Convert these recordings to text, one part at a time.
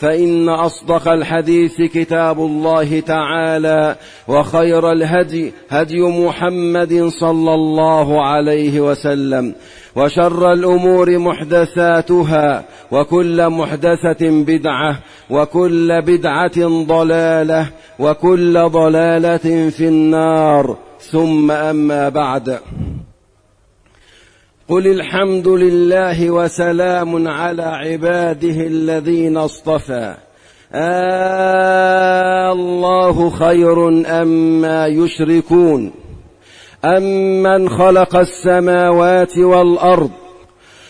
فإن أصدق الحديث كتاب الله تعالى وخير الهدي هدي محمد صلى الله عليه وسلم وشر الأمور محدثاتها وكل محدثة بدعة وكل بدعة ضلالة وكل ضلالة في النار. ثم أما بعد. قل الحمد لله وسلام على عباده الذين اصطفى. آه الله خير أما يشركون. أمن خلق السماوات والأرض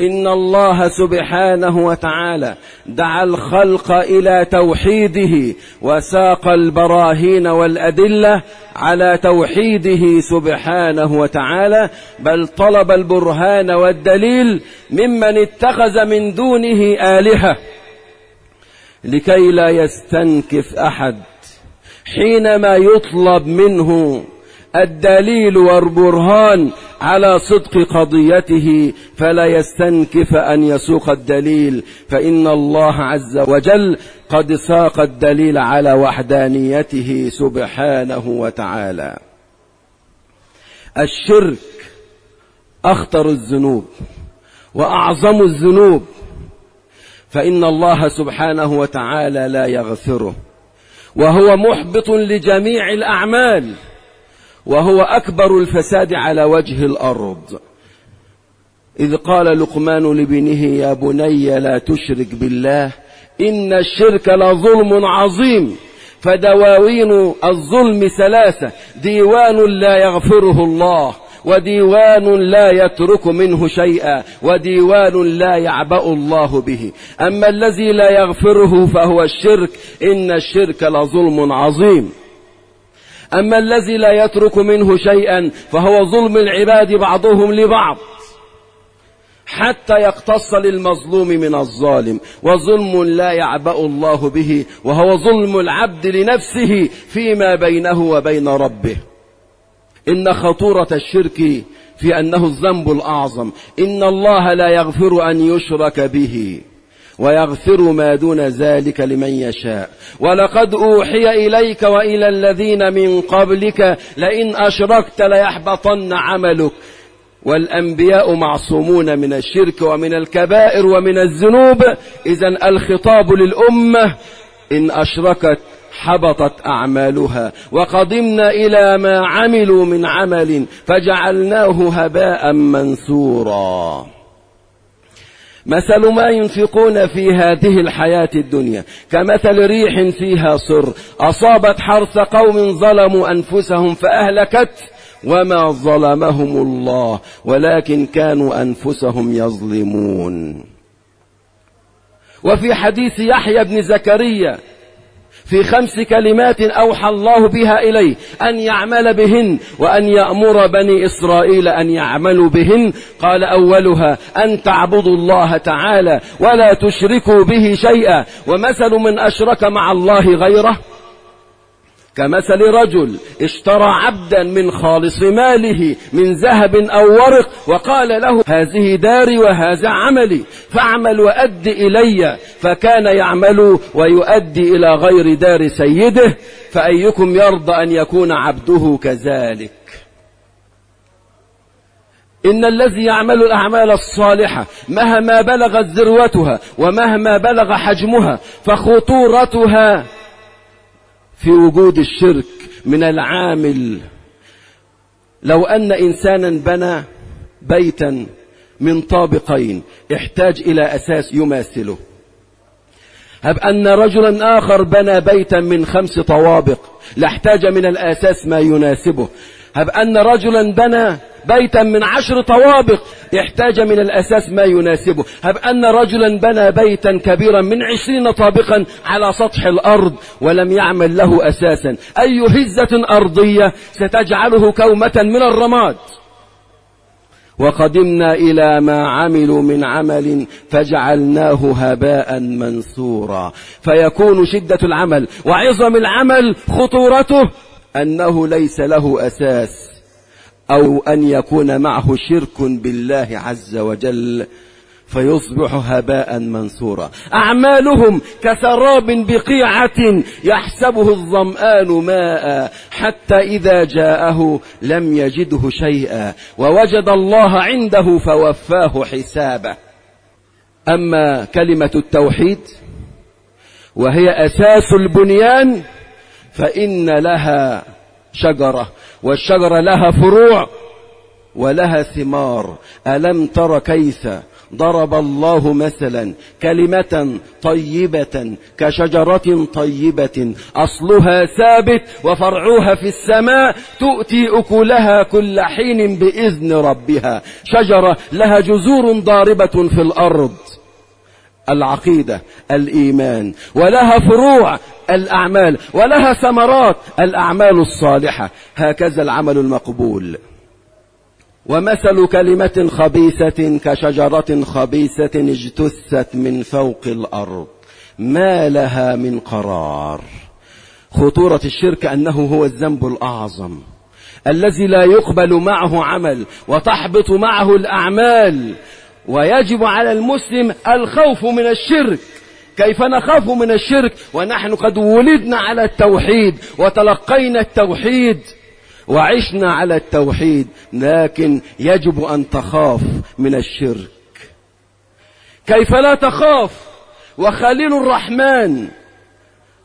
إن الله سبحانه وتعالى دعا الخلق إلى توحيده وساق البراهين والأدلة على توحيده سبحانه وتعالى بل طلب البرهان والدليل ممن اتخذ من دونه آلهة. لكي لا يستنكف أحد حينما يطلب منه الدليل والبرهان على صدق قضيته فلا يستنكف أن يسوق الدليل. فإن الله عز وجل قد ساق الدليل على وحدانيته سبحانه وتعالى. الشرك أخطر الذنوب وأعظم الذنوب. فإن الله سبحانه وتعالى لا يغفره وهو محبط لجميع الأعمال. وهو أكبر الفساد على وجه الأرض. إذ قال لقمان لابنه يا بني لا تشرك بالله إن الشرك لظلم عظيم. فدواوين الظلم ثلاثة ديوان لا يغفره الله وديوان لا يترك منه شيئا وديوان لا يعبأ الله به. أما الذي لا يغفره فهو الشرك إن الشرك لظلم عظيم. أما الذي لا يترك منه شيئا فهو ظلم العباد بعضهم لبعض حتى يقتص للمظلوم من الظالم وظلم لا يعبأ الله به وهو ظلم العبد لنفسه فيما بينه وبين ربه. إن خطورة الشرك في أنه الذنب الأعظم إن الله لا يغفر أن يشرك به. ويغفر ما دون ذلك لمن يشاء. ولقد أوحي إليك وإلى الذين من قبلك لئن أشركت ليحبطن عملك. والأنبياء معصومون من الشرك ومن الكبائر ومن الذنوب. إذا الخطاب للأمة إن أشركت حبطت أعمالها. وقدمنا إلى ما عملوا من عمل فجعلناه هباء منثورا. مثل ما ينفقون في هذه الحياة الدنيا كمثل ريح فيها صر أصابت حرث قوم ظلموا أنفسهم فأهلكت وما ظلمهم الله ولكن كانوا أنفسهم يظلمون. وفي حديث يحيى بن زكريا في خمس كلمات أوحى الله بها إليه أن يعمل بهن وأن يأمر بني إسرائيل أن يعملوا بهن. قال أولها أن تعبدوا الله تعالى ولا تشركوا به شيئا. ومثل من أشرك مع الله غيره كمثل رجل اشترى عبدا من خالص ماله من ذهب أو ورق وقال له هذه داري وهذا عملي فاعمل وأد إلي فكان يعمل ويؤدي إلى غير دار سيده فأيكم يرضى أن يكون عبده كذلك؟ إن الذي يعمل الأعمال الصالحة مهما بلغت ذروتها ومهما بلغ حجمها فخطورتها في وجود الشرك من العامل. لو أن إنسانا بنى بيتا من طابقين احتاج إلى أساس يماثله. هب أن رجلا آخر بنى بيتا من خمس طوابق لاحتاج من الأساس ما يناسبه. هب أن رجلا بنى بيتا من عشر طوابق يحتاج من الأساس ما يناسبه. هب أن رجلا بنى بيتا كبيرا من عشرين طابقا على سطح الأرض ولم يعمل له أساسا. أي هزة أرضية ستجعله كومة من الرماد. وقدمنا إلى ما عملوا من عمل فجعلناه هباء منثورا. فيكون شدة العمل وعظم العمل خطورته أنه ليس له أساس. أو أن يكون معه شرك بالله عز وجل فيصبح هباء منثورا. أعمالهم كسراب بقيعة يحسبه الظمآن ماء حتى إذا جاءه لم يجده شيئا ووجد الله عنده فوفاه حسابه. أما كلمة التوحيد وهي أساس البنيان فإن لها شجرة والشجرة لها فروع ولها ثمار. ألم تر كيف ضرب الله مثلا كلمة طيبة كشجرة طيبة؟ أصلها ثابت وفرعها في السماء تؤتي أكلها كل حين بإذن ربها. شجرة لها جذور ضاربة في الأرض. العقيدة الإيمان ولها فروع الأعمال ولها ثمرات الأعمال الصالحة. هكذا العمل المقبول. ومثل كلمة خبيثة كشجرة خبيثة اجتثت من فوق الأرض. ما لها من قرار. خطورة الشرك أنه هو الذنب الأعظم. الذي لا يقبل معه عمل وتحبط معه الأعمال. ويجب على المسلم الخوف من الشرك. كيف نخاف من الشرك؟ ونحن قد ولدنا على التوحيد وتلقينا التوحيد وعشنا على التوحيد لكن يجب أن تخاف من الشرك. كيف لا تخاف؟ وخليل الرحمن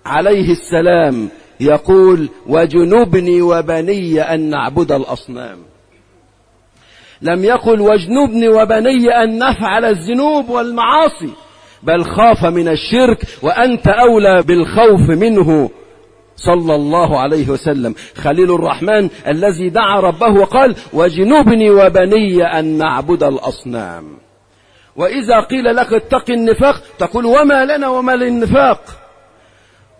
عليه السلام يقول وجنبني وبني أن نعبد الأصنام. لم يقل واجنبني وبني أن نفعل الذنوب والمعاصي بل خاف من الشرك وأنت أولى بالخوف منه. صلى الله عليه وسلم. خليل الرحمن الذي دعا ربه وقال وجنوبني وبني أن نعبد الأصنام وإذا قيل لك اتق النفاق تقول وما لنا وما للنفاق؟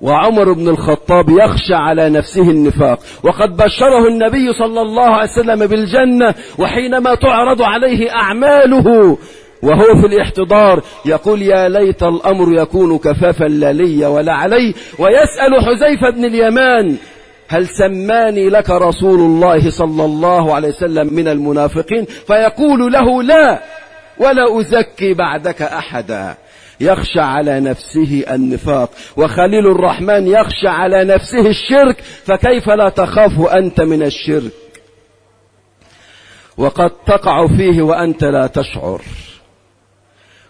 وعمر بن الخطاب يخشى على نفسه النفاق. وقد بشره النبي صلى الله عليه وسلم بالجنة وحينما تعرض عليه أعماله وهو في الاحتضار يقول يا ليت الأمر يكون كفافا لا لي ولا علي. ويسأل حذيفة بن اليمان هل سماني لك رسول الله صلى الله عليه وسلم من المنافقين؟ فيقول له لا ولا أزكي بعدك أحدا. يخشى على نفسه النفاق. وخليل الرحمن يخشى على نفسه الشرك فكيف لا تخاف أنت من الشرك؟ وقد تقع فيه وأنت لا تشعر.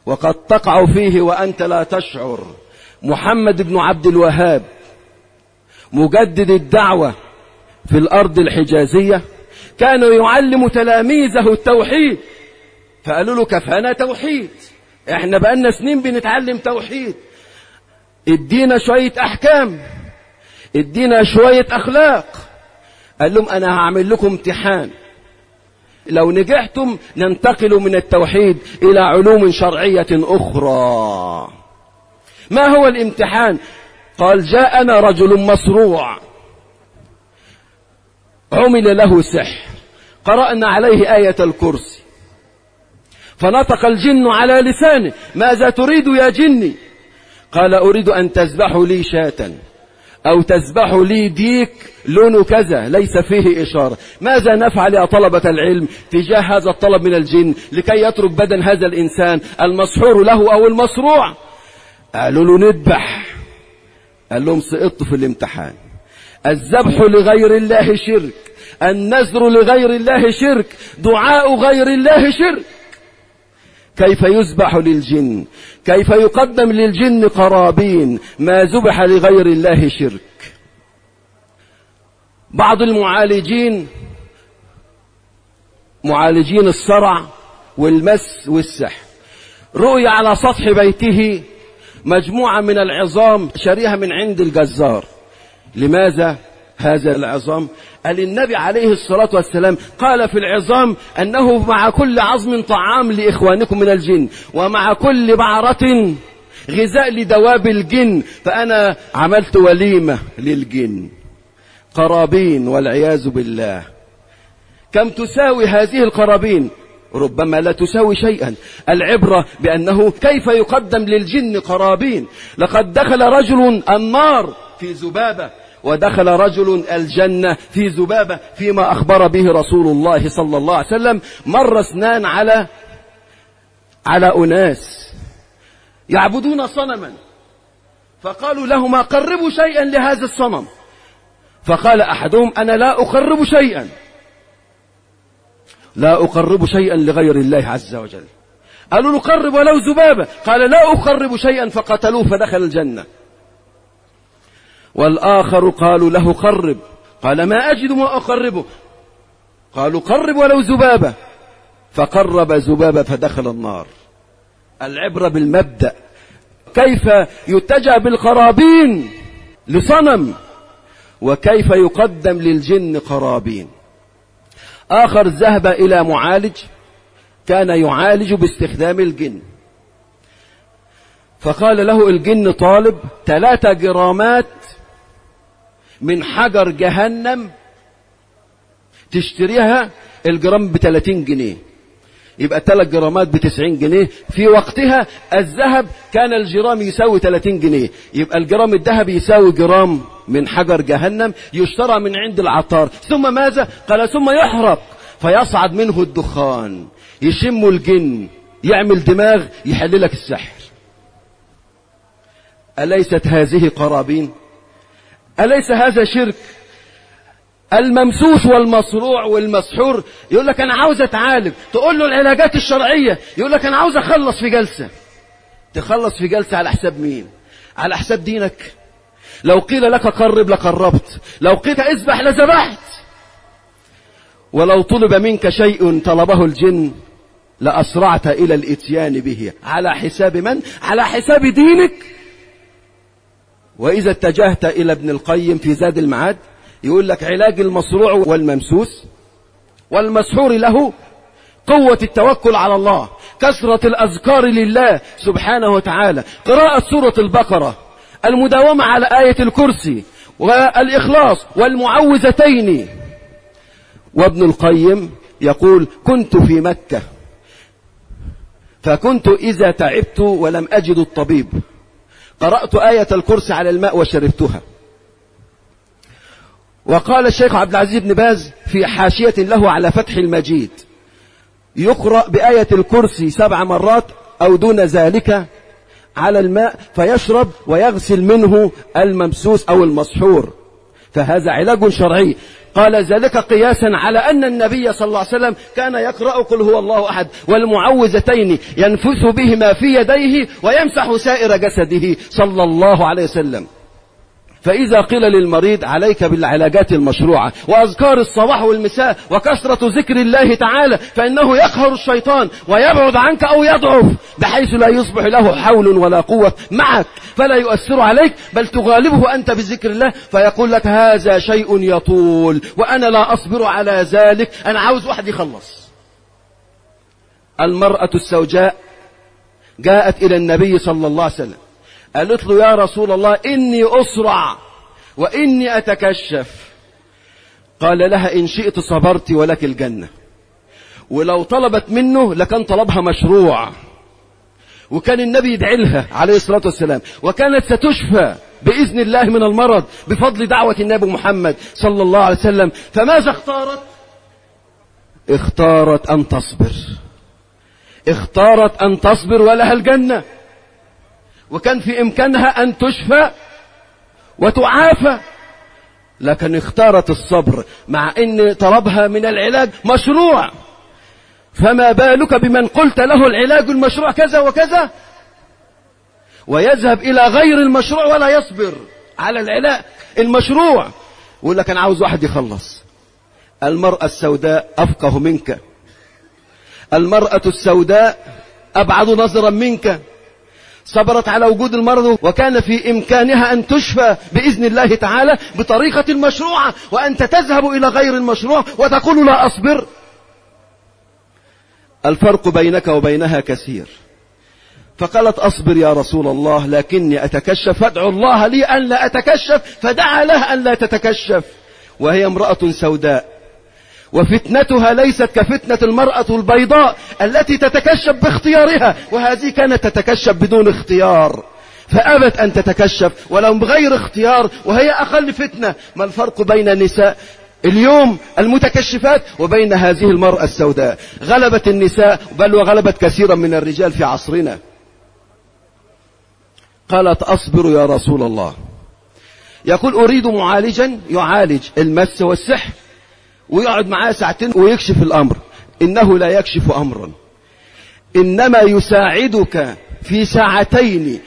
وقد تقع فيه وأنت لا تشعر. محمد بن عبد الوهاب مجدد الدعوة في الأرض الحجازية كان يعلم تلاميذه التوحيد فقالوا له كفانا توحيد. إحنا بقالنا سنين بنتعلم توحيد. ادينا شوية أحكام. ادينا شوية أخلاق. قال لهم أنا هعمل لكم امتحان. لو نجحتم ننتقل من التوحيد إلى علوم شرعية أخرى. ما هو الامتحان؟ قال جاءنا رجل مصروع عمل له سحر. قرأنا عليه آية الكرسي. فنطق الجن على لسانه ماذا تريد يا جني؟ قال أريد أن تذبحوا لي شاة أو تذبحوا لي ديك لونه كذا ليس فيه إشارة. ماذا نفعل يا طلبة العلم تجاه هذا الطلب من الجن؟ لكي يترك بدن هذا الإنسان المسحور له أو المصروع قالوا له نذبح. قال لهم سقطت في الامتحان. الذبح لغير الله شرك. النذر لغير الله شرك. دعاء غير الله شرك. كيف يذبح للجن كيف يقدم للجن قرابين ما ذبح لغير الله شرك. بعض المعالجين معالجين الصرع والمس والسحر. رؤي على سطح بيته مجموعة من العظام شريها من عند الجزار. لماذا؟ هذا العظام. قال النبي عليه الصلاة والسلام قال في العظام أنه مع كل عظم طعام لإخوانكم من الجن ومع كل بعرة غذاء لدواب الجن فأنا عملت وليمة للجن. قرابين والعياذ بالله. كم تساوي هذه القرابين؟ ربما لا تساوي شيئا. العبرة بأنه كيف يقدم للجن قرابين؟ لقد دخل رجل النار في ذبابة ودخل رجل الجنة في ذبابة فيما أخبر به رسول الله صلى الله عليه وسلم. مر اثنان على على أناس يعبدون صنما. فقالوا لهما قربوا شيئا لهذا الصنم. فقال أحدهم أنا لا أقرب شيئا. لا أقرب شيئا لغير الله عز وجل. قالوا له قرب ولو ذبابة. قال لا أقرب شيئا فقتلوه فدخل الجنة. والآخر قالوا له قرب قال ما أجد ما أقربه قالوا قرب ولو ذبابة. فقرب ذبابة فدخل النار. العبرة بالمبدأ. كيف يتجى بالقرابين لصنم؟ وكيف يقدم للجن قرابين؟ آخر ذهب إلى معالج. كان يعالج باستخدام الجن. فقال له الجن طالب ثلاثة جرامات من حجر جهنم تشتريها الجرام ب 30 جنيه. يبقى ثلاث جرامات ب 90 جنيه. في وقتها الذهب كان الجرام يساوي 30 جنيه. يبقى الجرام الذهب يساوي جرام من حجر جهنم يشترى من عند العطار. ثم ماذا؟ قال ثم يحرق. فيصعد منه الدخان. يشم الجن. يعمل دماغ. يحل لك السحر. أليست هذه قرابين؟ أليس هذا شرك؟ الممسوس والمصروع والمسحور. يقول لك أنا عاوز أتعالج. تقول له العلاجات الشرعية. يقول لك أنا عاوز أخلص في جلسة. تخلص في جلسة على حساب مين؟ على حساب دينك. لو قيل لك قرب لقربت. لو قيل اذبح لذبحت. ولو طلب منك شيء طلبه الجن لأسرعت إلى الإتيان به. على حساب من؟ على حساب دينك. وإذا اتجهت إلى ابن القيم في زاد المعاد يقول لك علاج المصروع والممسوس والمسحور له قوة التوكل على الله كثرة الأذكار لله سبحانه وتعالى قراءة سورة البقرة المداومة على آية الكرسي والإخلاص والمعوذتين. وابن القيم يقول كنت في مكة فكنت إذا تعبت ولم أجد الطبيب. قرأت آية الكرسي على الماء وشربتها. وقال الشيخ عبد العزيز بن باز في حاشية له على فتح المجيد يقرأ بآية الكرسي سبع مرات أو دون ذلك على الماء فيشرب ويغسل منه الممسوس أو المسحور. فهذا علاج شرعي. قال ذلك قياسا على أن النبي صلى الله عليه وسلم كان يقرأ قل هو الله أحد والمعوذتين ينفث بهما في يديه ويمسح سائر جسده صلى الله عليه وسلم. فإذا قيل للمريض عليك بالعلاجات المشروعة وأذكار الصباح والمساء وكثرة ذكر الله تعالى فإنه يقهر الشيطان ويبعد عنك أو يضعف بحيث لا يصبح له حول ولا قوة معك فلا يؤثر عليك بل تغالبه أنت بذكر الله فيقول لك هذا شيء يطول وأنا لا أصبر على ذلك أنا عاوز واحد يخلص. المرأة السوجاء جاءت إلى النبي صلى الله عليه وسلم قالت له يا رسول الله إني أسرع وإني أتكشف. قال لها إن شئت صبرت ولك الجنة. ولو طلبت منه لكان طلبها مشروع. وكان النبي يدعي لها عليه الصلاة والسلام. وكانت ستشفى بإذن الله من المرض بفضل دعوة النبي محمد صلى الله عليه وسلم. فماذا اختارت؟ اختارت أن تصبر. اختارت أن تصبر ولها الجنة. وكان في إمكانها أن تشفى وتعافى. لكن اختارت الصبر مع أن طلبها من العلاج مشروع. فما بالك بمن قلت له العلاج المشروع كذا وكذا؟ ويذهب إلى غير المشروع ولا يصبر على العلاج المشروع. يقول لك أنا عاوز واحد يخلص. المرأة السوداء أفقه منك. المرأة السوداء أبعد نظرا منك. صبرت على وجود المرض وكان في إمكانها أن تشفى بإذن الله تعالى بطريقة مشروعة وأنت تذهب إلى غير المشروع وتقول لا أصبر. الفرق بينك وبينها كثير. فقالت أصبر يا رسول الله لكني أتكشف فادعو الله لي أن لا أتكشف فدعا له أن لا تتكشف. وهي امرأة سوداء. وفتنتها ليست كفتنة المرأة البيضاء التي تتكشف باختيارها وهذه كانت تتكشف بدون اختيار. فأبت أن تتكشف ولو بغير اختيار وهي أقل فتنة. ما الفرق بين النساء؟ اليوم المتكشفات وبين هذه المرأة السوداء. غلبت النساء بل وغلبت كثيرا من الرجال في عصرنا. قالت أصبر يا رسول الله. يقول أريد معالجا يعالج المس والسحر. ويقعد معاه ساعتين ويكشف الأمر. إنه لا يكشف أمرا. إنما يساعدك في ساعتين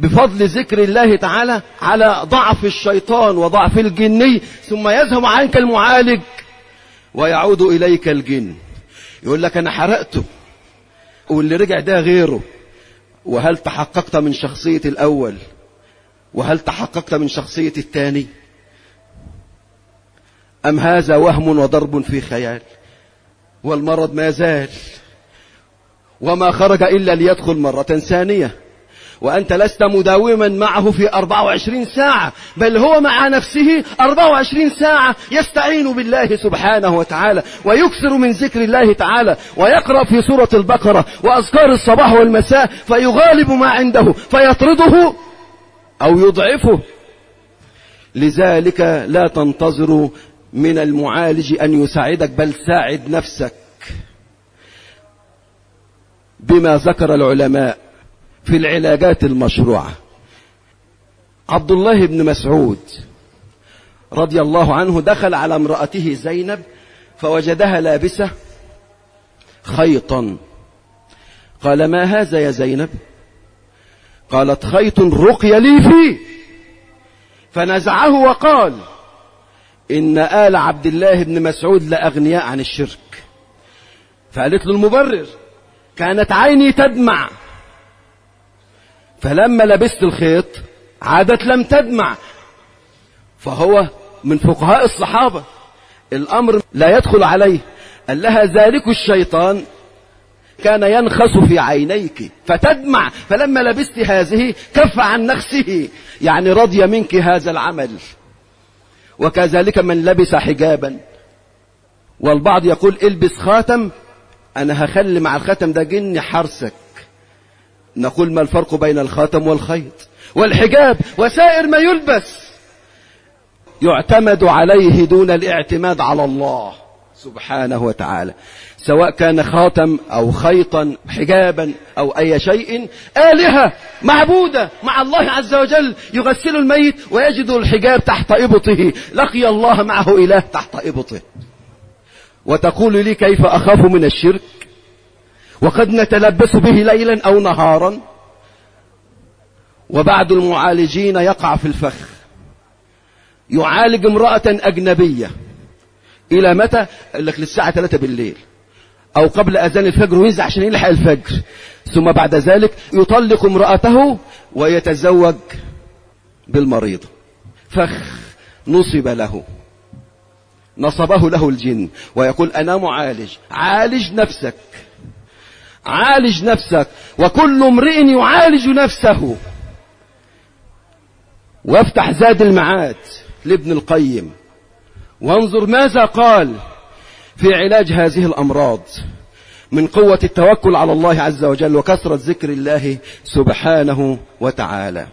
بفضل ذكر الله تعالى على ضعف الشيطان وضعف الجني ثم يذهب عنك المعالج ويعود إليك الجن. يقول لك أنا حرقته واللي رجع ده غيره. وهل تحققت من شخصية الأول؟ وهل تحققت من شخصية الثاني؟ أم هذا وهم وضرب في خيال؟ والمرض ما زال. وما خرج إلا ليدخل مرة ثانية. وأنت لست مداوما معه في 24 ساعة بل هو مع نفسه 24 ساعة يستعين بالله سبحانه وتعالى ويكثر من ذكر الله تعالى ويقرأ في سورة البقرة وأذكار الصباح والمساء فيغالب ما عنده فيطرده أو يضعفه. لذلك لا تنتظر من المعالج أن يساعدك بل ساعد نفسك بما ذكر العلماء في العلاجات المشروعة. عبد الله بن مسعود رضي الله عنه دخل على امرأته زينب فوجدها لابسة خيطا. قال ما هذا يا زينب؟ قالت خيط رقي لي فيه. فنزعه وقال إن آل عبد الله بن مسعود لأغنياء عن الشرك. فقالت له المبرر كانت عيني تدمع. فلما لبست الخيط عادت لم تدمع. فهو من فقهاء الصحابة. الأمر لا يدخل عليه. قال لها ذلك الشيطان كان ينخس في عينيك فتدمع. فلما لبست هذه كف عن نخسه. يعني رضي منك هذا العمل. وكذلك من لبس حجابا. والبعض يقول البس خاتم أنا هخلي مع الخاتم ده جني حرسك نقول ما الفرق بين الخاتم والخيط؟ والحجاب وسائر ما يلبس. يعتمد عليه دون الاعتماد على الله سبحانه وتعالى. سواء كان خاتم أو خيطا حجابا أو أي شيء آلهة معبودة مع الله عز وجل يغسل الميت ويجد الحجاب تحت إبطه. لقي الله معه إله تحت إبطه. وتقول لي كيف أخاف من الشرك؟ وقد نتلبس به ليلا أو نهارا. وبعض المعالجين يقع في الفخ. يعالج امرأة أجنبية. إلى متى؟ قال لك للساعة 3 بالليل. أو قبل أذان الفجر وينزع عشان يلحق الفجر. ثم بعد ذلك يطلق امرأته ويتزوج بالمريض. فخ نصب له. نصبه له الجن. ويقول أنا معالج. عالج نفسك. عالج نفسك. وكل امرئ يعالج نفسه. وافتح زاد المعاد لابن القيم. وانظر ماذا قال. في علاج هذه الأمراض من قوة التوكل على الله عز وجل وكثرة ذكر الله سبحانه وتعالى.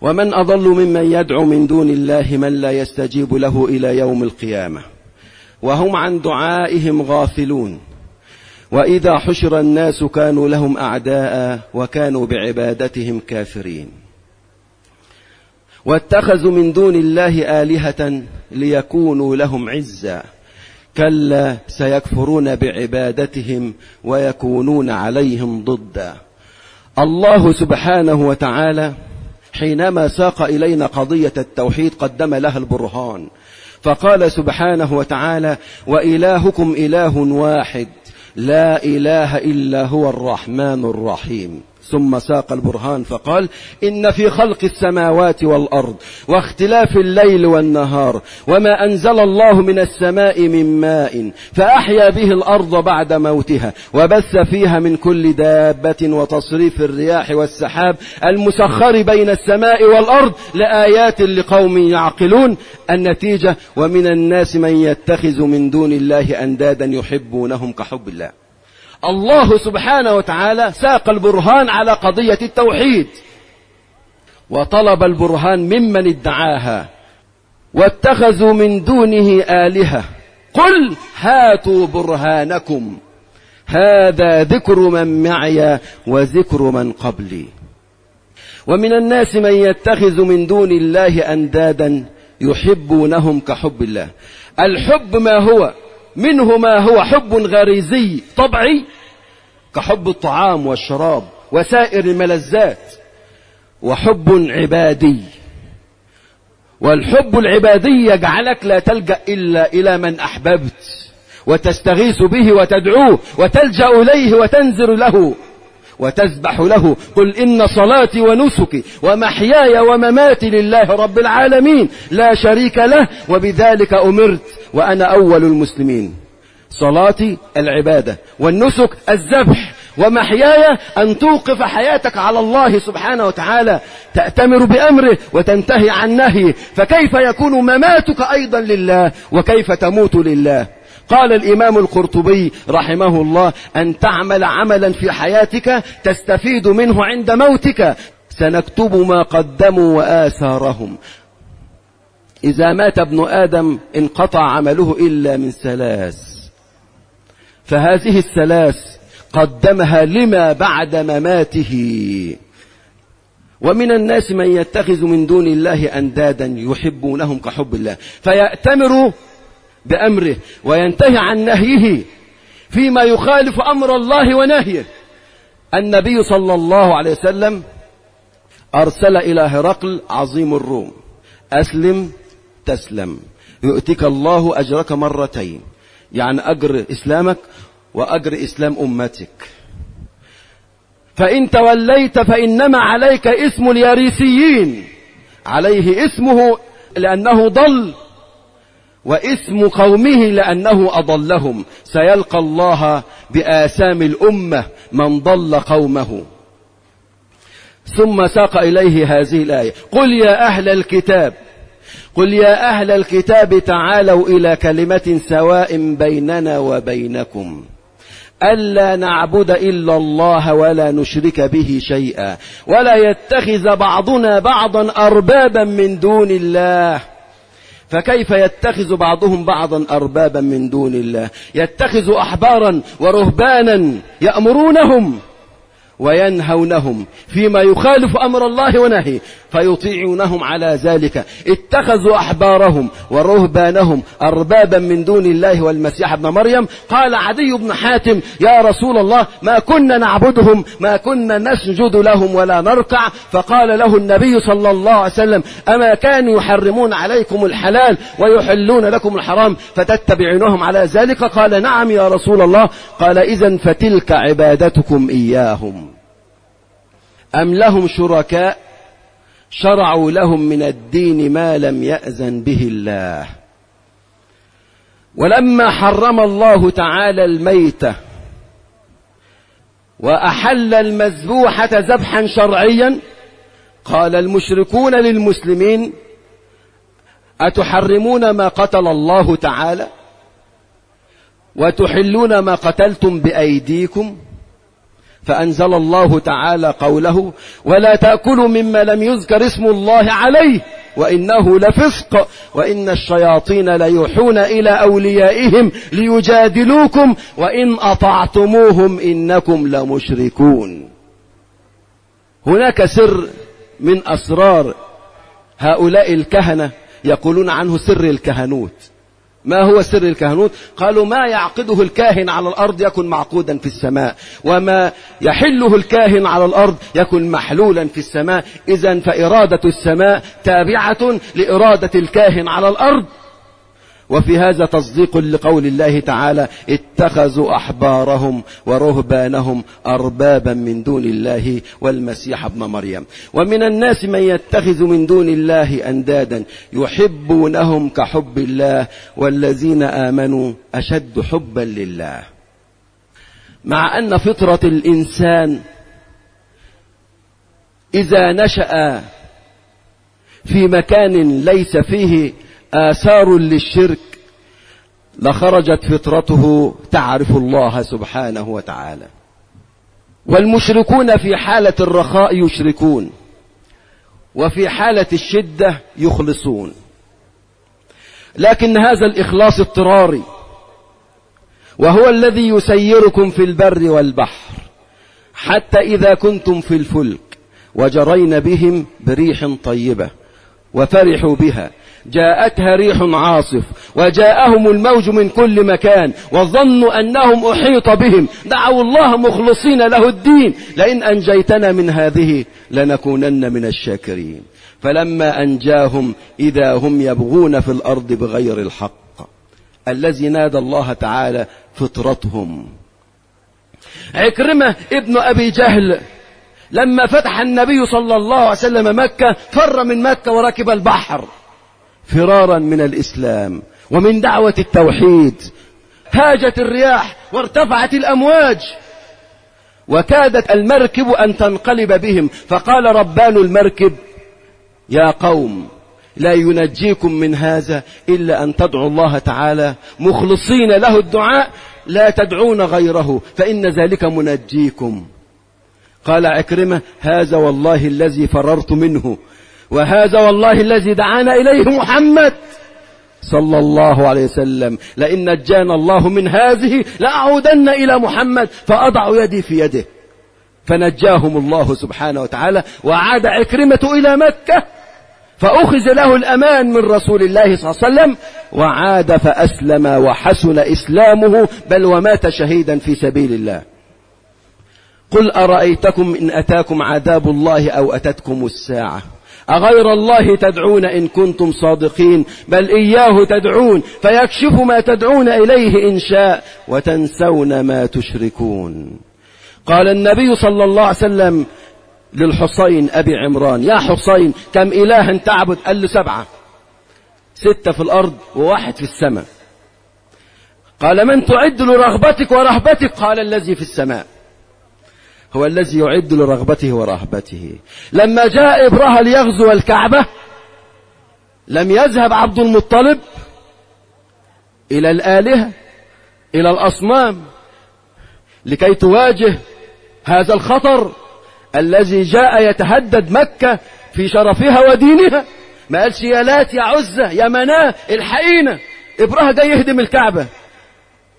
ومن أضل ممن يدعو من دون الله من لا يستجيب له إلى يوم القيامة. وهم عن دعائهم غافلون. وإذا حشر الناس كانوا لهم أعداء وكانوا بعبادتهم كافرين. واتخذوا من دون الله آلهة ليكونوا لهم عزا كلا سيكفرون بعبادتهم ويكونون عليهم ضدا. الله سبحانه وتعالى حينما ساق إلينا قضية التوحيد قدم لها البرهان. فقال سبحانه وتعالى وإلهكم إله واحد لا إله إلا هو الرحمن الرحيم. ثم ساق البرهان فقال إن في خلق السماوات والأرض واختلاف الليل والنهار وما أنزل الله من السماء من ماء فأحيا به الأرض بعد موتها وبث فيها من كل دابة وتصريف الرياح والسحاب المسخر بين السماء والأرض لآيات لقوم يعقلون النتيجة ومن الناس من يتخذ من دون الله أندادا يحبونهم كحب الله الله سبحانه وتعالى ساق البرهان على قضية التوحيد. وطلب البرهان ممن ادعاها واتخذوا من دونه آلهة. قل هاتوا برهانكم. هذا ذكر من معي وذكر من قبلي. ومن الناس من يتخذ من دون الله أندادا يحبونهم كحب الله. الحب ما هو؟ منه ما هو حب غريزي طبعي كحب الطعام والشراب وسائر الملذات وحب عبادي. والحب العبادي يجعلك لا تلجأ إلا إلى من أحببت وتستغيث به وتدعوه وتلجأ إليه وتنذر له وتسبح له. قل إن صلاتي ونسكي ومحياي ومماتي لله رب العالمين لا شريك له وبذلك أمرت. وأنا أول المسلمين. صلاتي العبادة والنسك الذبح ومحياي أن توقف حياتك على الله سبحانه وتعالى. تأتمر بأمره وتنتهي عن نهيه. فكيف يكون مماتك أيضا لله وكيف تموت لله؟ قال الإمام القرطبي رحمه الله أن تعمل عملا في حياتك تستفيد منه عند موتك. سنكتب ما قدموا وآثارهم. إذا مات ابن آدم انقطع عمله إلا من ثلاث. فهذه الثلاث قدمها لما بعد مماته. ومن الناس من يتخذ من دون الله أندادا يحبونهم كحب الله. فيأتمر بأمره وينتهي عن نهيه فيما يخالف أمر الله ونهيه. النبي صلى الله عليه وسلم أرسل إلى هرقل عظيم الروم. أسلم تسلم. يؤتك الله أجرك مرتين. يعني أجر إسلامك وأجر إسلام أمتك. فإن توليت فإنما عليك اسم الياريسيين عليه اسمه لأنه ضل. واسم قومه لأنه أضلهم. سيلقى الله بآسام الأمة من ضل قومه. ثم ساق إليه هذه الآية. قل يا أهل الكتاب قل يا أهل الكتاب تعالوا إلى كلمة سواء بيننا وبينكم. ألا نعبد إلا الله ولا نشرك به شيئا. ولا يتخذ بعضنا بعضا أربابا من دون الله. فكيف يتخذ بعضهم بعضا أربابا من دون الله؟ يتخذ أحبارا ورهبانا يأمرونهم. وينهونهم فيما يخالف أمر الله ونهي فيطيعونهم على ذلك. اتخذوا أحبارهم ورهبانهم أربابا من دون الله والمسيح ابن مريم. قال عدي بن حاتم يا رسول الله ما كنا نعبدهم ما كنا نسجد لهم ولا نركع. فقال له النبي صلى الله عليه وسلم أما كانوا يحرمون عليكم الحلال ويحلون لكم الحرام فتتبعونهم على ذلك؟ قال نعم يا رسول الله. قال إذا فتلك عبادتكم إياهم. أم لهم شركاء؟ شرعوا لهم من الدين ما لم يأذن به الله. ولما حرم الله تعالى الميتة وأحل المذبوحة ذبحا شرعيا قال المشركون للمسلمين أتحرمون ما قتل الله تعالى؟ وتحلون ما قتلتم بأيديكم؟ فأنزل الله تعالى قوله ولا تأكلوا مما لم يذكر اسم الله عليه وإنه لفسق وإن الشياطين ليوحون إلى أوليائهم ليجادلوكم وإن أطعتموهم إنكم لمشركون. هناك سر من أسرار هؤلاء الكهنة يقولون عنه سر الكهنوت. ما هو سر الكهنوت؟ قالوا ما يعقده الكاهن على الأرض يكن معقودا في السماء وما يحله الكاهن على الأرض يكن محلولا في السماء. إذا فإرادة السماء تابعة لإرادة الكاهن على الأرض. وفي هذا تصديق لقول الله تعالى اتخذوا أحبارهم ورهبانهم أربابا من دون الله والمسيح ابن مريم. ومن الناس من يتخذ من دون الله أندادا يحبونهم كحب الله والذين آمنوا أشد حبا لله. مع أن فطرة الإنسان إذا نشأ في مكان ليس فيه آثار للشرك لخرجت فطرته تعرف الله سبحانه وتعالى. والمشركون في حالة الرخاء يشركون وفي حالة الشدة يخلصون. لكن هذا الإخلاص اضطراري وهو الذي يسيركم في البر والبحر حتى إذا كنتم في الفلك وجرين بهم بريح طيبة وفرحوا بها. جاءتها ريح عاصف وجاءهم الموج من كل مكان وظنوا أنهم أحيط بهم. دعوا الله مخلصين له الدين. لئن أنجيتنا من هذه لنكونن من الشاكرين. فلما أنجاهم إذا هم يبغون في الأرض بغير الحق. الذي نادى الله تعالى فطرتهم. عكرمة ابن أبي جهل لما فتح النبي صلى الله عليه وسلم مكة فر من مكة وركب البحر. فرارا من الإسلام ومن دعوة التوحيد. هاجت الرياح وارتفعت الأمواج وكادت المركب أن تنقلب بهم. فقال ربان المركب يا قوم لا ينجيكم من هذا إلا أن تدعوا الله تعالى. مخلصين له الدعاء لا تدعون غيره فإن ذلك منجيكم. قال عكرمة هذا والله الذي فررت منه. وهذا والله الذي دعانا إليه محمد صلى الله عليه وسلم. لئن نجانا الله من هذه لأعودن إلى محمد فأضع يدي في يده. فنجاهم الله سبحانه وتعالى وعاد عكرمة إلى مكة فأخذ له الأمان من رسول الله صلى الله عليه وسلم وعاد فأسلم وحسن إسلامه بل ومات شهيدا في سبيل الله. قل أرأيتكم إن أتاكم عذاب الله أو أتتكم الساعة؟ أغير الله تدعون إن كنتم صادقين بل إياه تدعون فيكشف ما تدعون إليه إن شاء وتنسون ما تشركون. قال النبي صلى الله عليه وسلم للحسين أبي عمران يا حسين كم إله تعبد؟ قال له سبعة. ستة في الأرض وواحد في السماء. قال من تعد لرغبتك ورهبتك؟ قال الذي في السماء. هو الذي يعد لرغبته ورهبته. لما جاء إبراه ليغزو الكعبة لم يذهب عبد المطلب إلى الآلهة إلى الأصنام لكي تواجه هذا الخطر الذي جاء يتهدد مكة في شرفها ودينها. ما قالش يا لات يا عزة يا مناة الحقينا إبراه جاي يهدم الكعبة.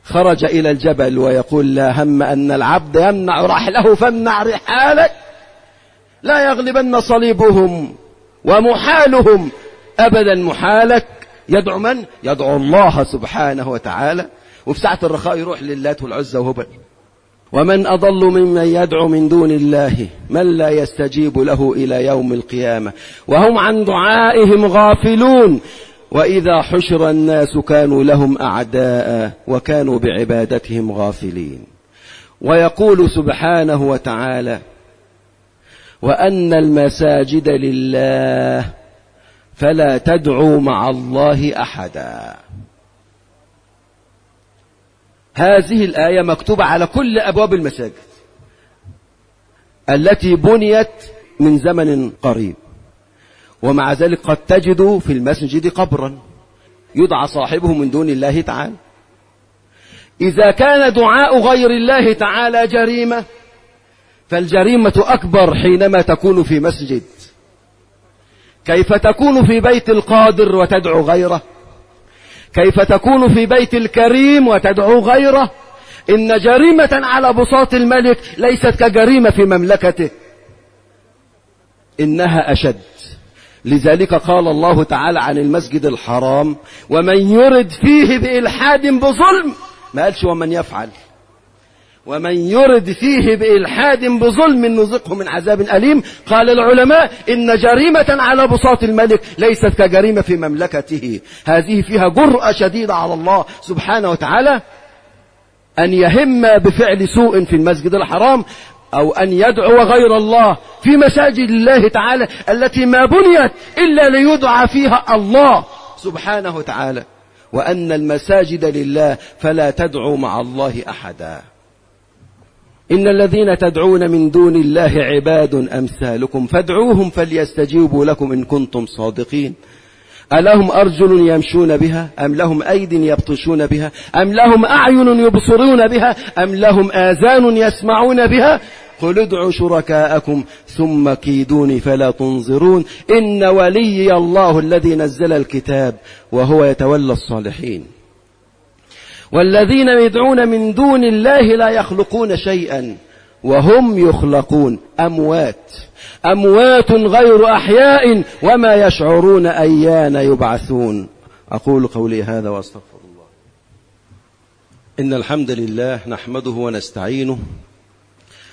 خرج إلى الجبل ويقول لا هم أن العبد يمنع رحله فامنع رحالك. لا يغلبن صليبهم ومحالهم. أبدا محالك. يدعو من؟ يدعو الله سبحانه وتعالى. وفي ساعة الرخاء يروح للات والعزة وهبل. ومن أضل ممن يدعو من دون الله من لا يستجيب له إلى يوم القيامة. وهم عن دعائهم غافلون. وإذا حشر الناس كانوا لهم أعداء وكانوا بعبادتهم غافلين. ويقول سبحانه وتعالى وأن المساجد لله فلا تدعوا مع الله أحدا. هذه الآية مكتوبة على كل أبواب المساجد التي بنيت من زمن قريب. ومع ذلك قد تجد في المسجد قبرا يدعى صاحبه من دون الله تعالى. إذا كان دعاء غير الله تعالى جريمة فالجريمة أكبر حينما تكون في مسجد. كيف تكون في بيت القادر وتدعو غيره؟ كيف تكون في بيت الكريم وتدعو غيره؟ إن جريمة على بساط الملك ليست كجريمة في مملكته. إنها أشد. لذلك قال الله تعالى عن المسجد الحرام ومن يرد فيه بإلحاد بظلم ما قالش ومن يفعل ومن يرد فيه بإلحاد بظلم نذقه من عذاب أليم. قال العلماء إن جريمة على بساط الملك ليست كجريمة في مملكته. هذه فيها جرأة شديدة على الله سبحانه وتعالى أن يهم بفعل سوء في المسجد الحرام. أو أن يدعو غير الله في مساجد الله تعالى التي ما بنيت إلا ليدعى فيها الله سبحانه وتعالى. وأن المساجد لله فلا تدعوا مع الله أحدا. إن الذين تدعون من دون الله عباد أمثالكم فادعوهم فليستجيبوا لكم إن كنتم صادقين. ألهم أرجل يمشون بها؟ أم لهم أيد يبطشون بها؟ أم لهم أعين يبصرون بها؟ أم لهم آذان يسمعون بها؟ قل ادعوا شركاءكم ثم كيدوني فلا تنظرون. إن ولي الله الذي نزل الكتاب وهو يتولى الصالحين. والذين يدعون من دون الله لا يخلقون شيئا وهم يخلقون. أموات. أموات غير أحياء وما يشعرون أيان يبعثون. أقول قولي هذا وأستغفر الله. إن الحمد لله نحمده ونستعينه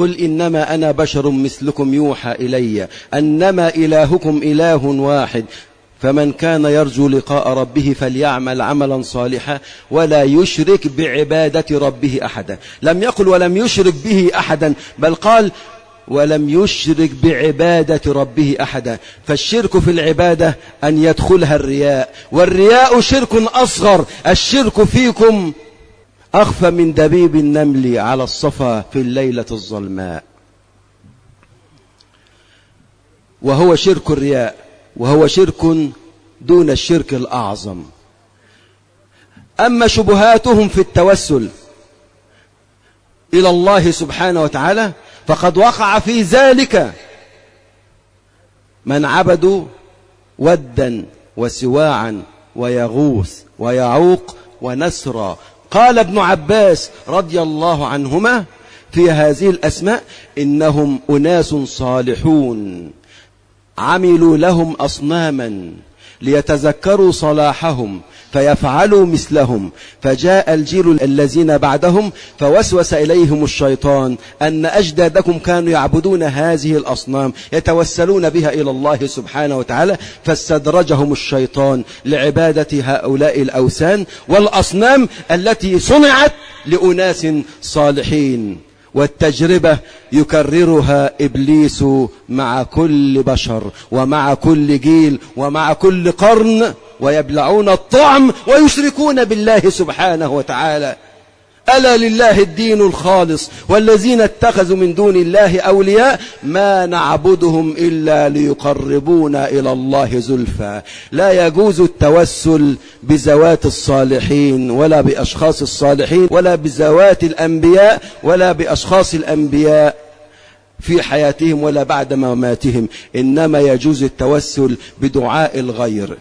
قل إنما أنا بشر مثلكم يوحى إلي أنما إلهكم إله واحد فمن كان يرجو لقاء ربه فليعمل عملا صالحا ولا يشرك بعبادة ربه أحدا لم يقل ولم يشرك به أحدا بل قال ولم يشرك بعبادة ربه أحدا فالشرك في العبادة أن يدخلها الرياء والرياء شرك أصغر الشرك فيكم أخفى من دبيب النمل على الصفا في الليلة الظلماء. وهو شرك الرياء وهو شرك دون الشرك الأعظم. أما شبهاتهم في التوسل إلى الله سبحانه وتعالى فقد وقع في ذلك من عبدوا ودا وسواعا ويغوث ويعوق ونسرا قال ابن عباس رضي الله عنهما في هذه الأسماء إنهم أناس صالحون عملوا لهم أصناما ليتذكروا صلاحهم فيفعلوا مثلهم. فجاء الجيل الذين بعدهم فوسوس إليهم الشيطان أن أجدادكم كانوا يعبدون هذه الأصنام يتوسلون بها إلى الله سبحانه وتعالى فاستدرجهم الشيطان لعبادة هؤلاء الأوثان والأصنام التي صنعت لأناس صالحين. والتجربة يكررها إبليس مع كل بشر ومع كل جيل ومع كل قرن ويبلعون الطعم ويشركون بالله سبحانه وتعالى. ألا لله الدين الخالص والذين اتخذوا من دون الله أولياء ما نعبدهم إلا ليقربونا إلى الله زلفى. لا يجوز التوسل بزوات الصالحين ولا بأشخاص الصالحين ولا بزوات الأنبياء ولا بأشخاص الأنبياء في حياتهم ولا بعد مماتهم. إنما يجوز التوسل بدعاء الغير.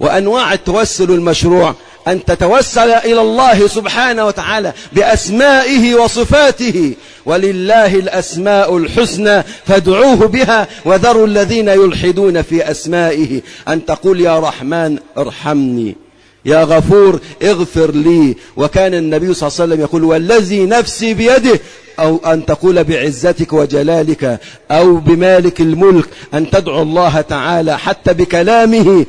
وأنواع التوسل المشروع أن تتوسل إلى الله سبحانه وتعالى بأسمائه وصفاته. ولله الأسماء الحسنى فادعوه بها وذروا الذين يلحدون في أسمائه. أن تقول يا رحمن ارحمني يا غفور اغفر لي. وكان النبي صلى الله عليه وسلم يقول والذي نفسي بيده أو أن تقول بعزتك وجلالك أو بمالك الملك أن تدعو الله تعالى حتى بكلامه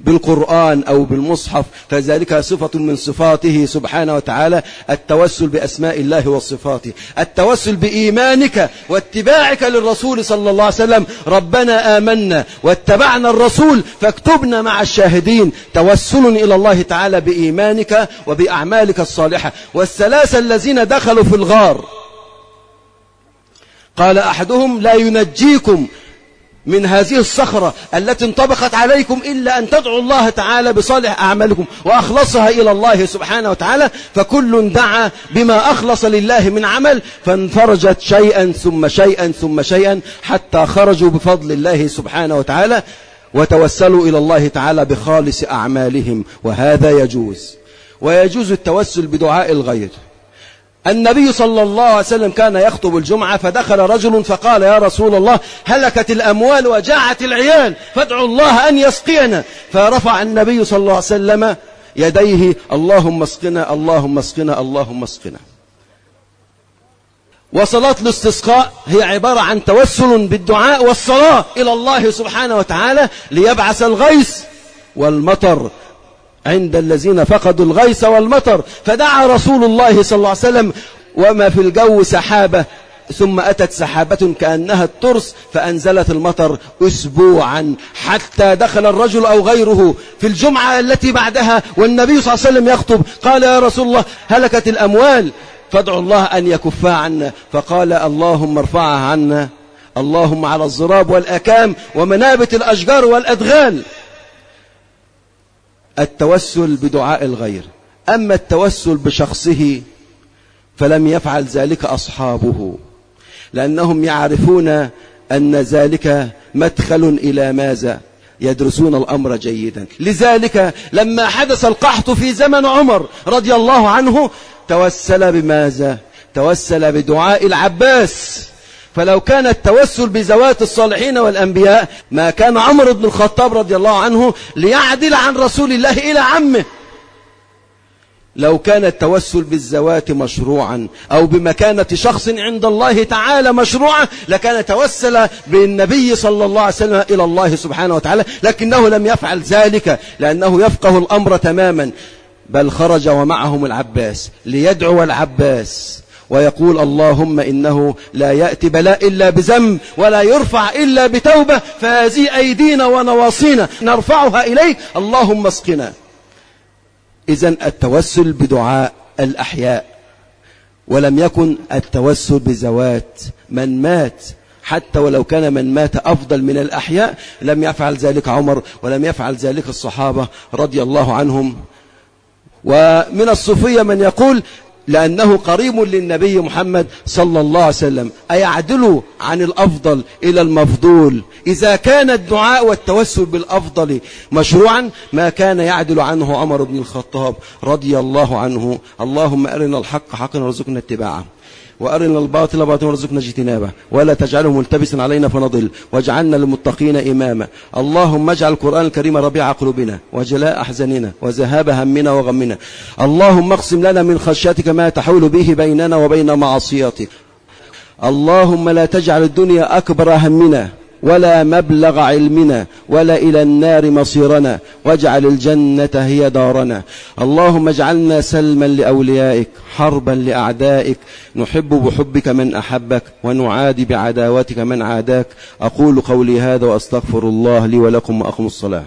بالقرآن أو بالمصحف فذلك صفة من صفاته سبحانه وتعالى التوسل بأسماء الله وصفاته التوسل بإيمانك واتباعك للرسول صلى الله عليه وسلم ربنا آمنا واتبعنا الرسول فاكتبنا مع الشاهدين. توسل إلى الله تعالى بإيمانك وبأعمالك الصالحة. والثلاثة الذين دخلوا في الغار قال أحدهم لا ينجيكم من هذه الصخرة التي انطبقت عليكم إلا أن تدعوا الله تعالى بصالح أعمالكم وأخلصها إلى الله سبحانه وتعالى فكل دعا بما أخلص لله من عمل فانفرجت شيئا ثم شيئا ثم شيئا حتى خرجوا بفضل الله سبحانه وتعالى وتوسلوا إلى الله تعالى بخالص أعمالهم وهذا يجوز. ويجوز التوسل بدعاء الغير. النبي صلى الله عليه وسلم كان يخطب الجمعة فدخل رجل فقال يا رسول الله هلكت الأموال وجاعت العيال فادعوا الله أن يسقينا. فرفع النبي صلى الله عليه وسلم يديه اللهم اسقنا اللهم اسقنا اللهم اسقنا. وصلاة الاستسقاء هي عبارة عن توسل بالدعاء والصلاة إلى الله سبحانه وتعالى ليبعث الغيث والمطر. عند الذين فقدوا الغيث والمطر فدعا رسول الله صلى الله عليه وسلم وما في الجو سحابة. ثم أتت سحابة كأنها الترس فأنزلت المطر أسبوعا حتى دخل الرجل أو غيره في الجمعة التي بعدها والنبي صلى الله عليه وسلم يخطب قال يا رسول الله هلكت الأموال. فادعوا الله أن يكفها عنا فقال اللهم ارفعها عنا اللهم على الزراب والأكام ومنابت الأشجار والأدغال. التوسل بدعاء الغير. أما التوسل بشخصه فلم يفعل ذلك أصحابه لأنهم يعرفون أن ذلك مدخل إلى ماذا؟ يدرسون الأمر جيدا. لذلك لما حدث القحط في زمن عمر رضي الله عنه توسل بماذا؟ توسل بدعاء العباس. فلو كان التوسل بزوات الصالحين والأنبياء ما كان عمر بن الخطاب رضي الله عنه ليعدل عن رسول الله إلى عمه. لو كان التوسل بالزوات مشروعا أو بمكانة شخص عند الله تعالى مشروعا لكان توسل بالنبي صلى الله عليه وسلم إلى الله سبحانه وتعالى لكنه لم يفعل ذلك لأنه يفقه الأمر تماما. بل خرج ومعهم العباس ليدعو العباس. ويقول اللهم إنه لا يأتي بلاء إلا بذنب ولا يرفع إلا بتوبة فهذه أيدينا ونواصينا نرفعها إليك. اللهم اسقنا. إذا التوسل بدعاء الأحياء ولم يكن التوسل بزوات من مات. حتى ولو كان من مات أفضل من الأحياء لم يفعل ذلك عمر ولم يفعل ذلك الصحابة رضي الله عنهم. ومن الصوفية من يقول لأنه قريب للنبي محمد صلى الله عليه وسلم. أيعدل عن الأفضل إلى المفضول. إذا كان الدعاء والتوسل بالأفضل مشروعا ما كان يعدل عنه عمر بن الخطاب رضي الله عنه. اللهم أرنا الحق حقا وارزقنا اتباعه. وأرنا الباطل باطلا وارزقنا اجتنابه. ولا تجعله ملتبسا علينا فنضل. واجعلنا للمتقين إماما. اللهم اجعل القرآن الكريم ربيع قلوبنا وجلاء أحزاننا وذهاب همنا وغمنا. اللهم اقسم لنا من خشيتك ما تحول به بيننا وبين معصيتك. اللهم لا تجعل الدنيا أكبر همنا. ولا مبلغ علمنا ولا إلى النار مصيرنا واجعل الجنة هي دارنا. اللهم اجعلنا سلما لأوليائك حربا لأعدائك. نحب بحبك من أحبك ونعادي بعداوتك من عاداك. أقول قولي هذا وأستغفر الله لي ولكم وأقم الصلاة.